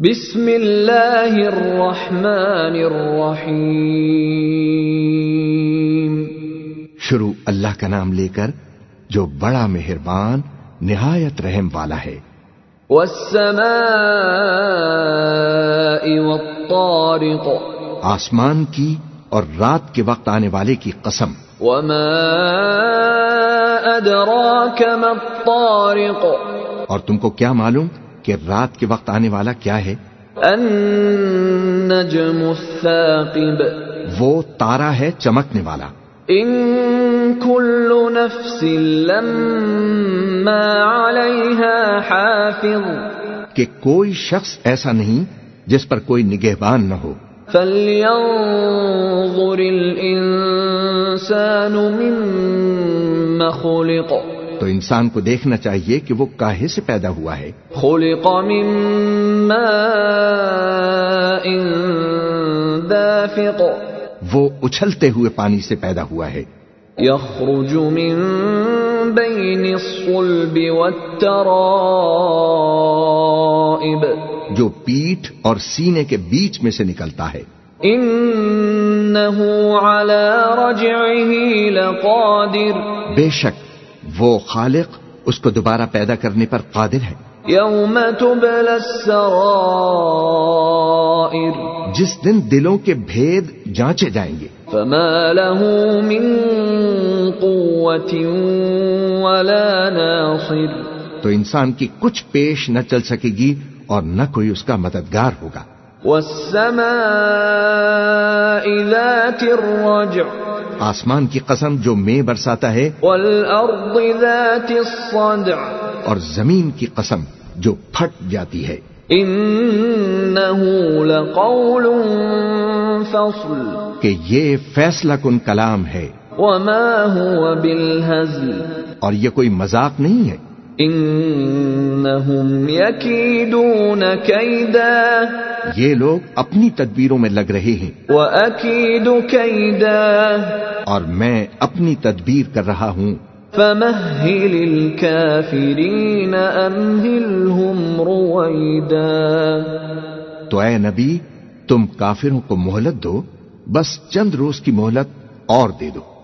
بسم اللہ الرحمن الرحیم۔ شروع اللہ کا نام لے کر جو بڑا مہربان نہایت رحم والا ہے۔ والسماء والطارق۔ آسمان کی اور رات کے وقت آنے والے کی قسم۔ وما ادراك ما الطارق۔ اور تم کو کیا معلوم؟ کہ رات کے وقت آنے والا کیا ہے؟ النجم الثاقب. وہ تارا ہے چمکنے والا۔ ان كل نفس لما عليها حافظ. کہ کوئی شخص ایسا نہیں جس پر کوئی نگہبان نہ ہو۔ فلينظر الانسان مما خلق. تو انسان کو دیکھنا چاہیے کہ وہ کاہے سے پیدا ہوا ہے۔ خلق من ماء دافق۔ وہ اچھلتے ہوئے پانی سے پیدا ہوا ہے۔ يخرج من بين الصلب والترائب۔ جو پیٹھ اور سینے کے بیچ میں سے نکلتا ہے۔ انه على رجعه لقادر۔ بے شک وہ خالق اس کو دوبارہ پیدا کرنے پر قادر ہے۔ يوم تبلى السرائر۔ جس دن دلوں کے بھید جانچے جائیں گے۔ فما له من قوة ولا ناصر۔ تو انسان کی کچھ پیش نہ چل سکے گی اور نہ کوئی اس کا مددگار ہوگا۔ والسماء ذات الرجع۔ آسمان کی قسم جو میں برساتا ہے والأرض ذات الصدع. اور زمین کی قسم جو پھٹ جاتی ہے۔ إنه لقول فصل. کہ یہ فیصلہ کن کلام ہے۔ وما هو بالهزل. اور یہ کوئی مذاق نہیں ہے۔ إنهم يكيدون كيدا. یہ لوگ اپنی تدبیروں میں لگ رہے ہیں وأكيد كيدا. اور میں اپنی تدبیر کر رہا ہوں فمهل الكافرين أمهلهم رويدا. تو اے نبی تم کافروں کو مہلت دو بس چند روز کی مہلت اور دے دو۔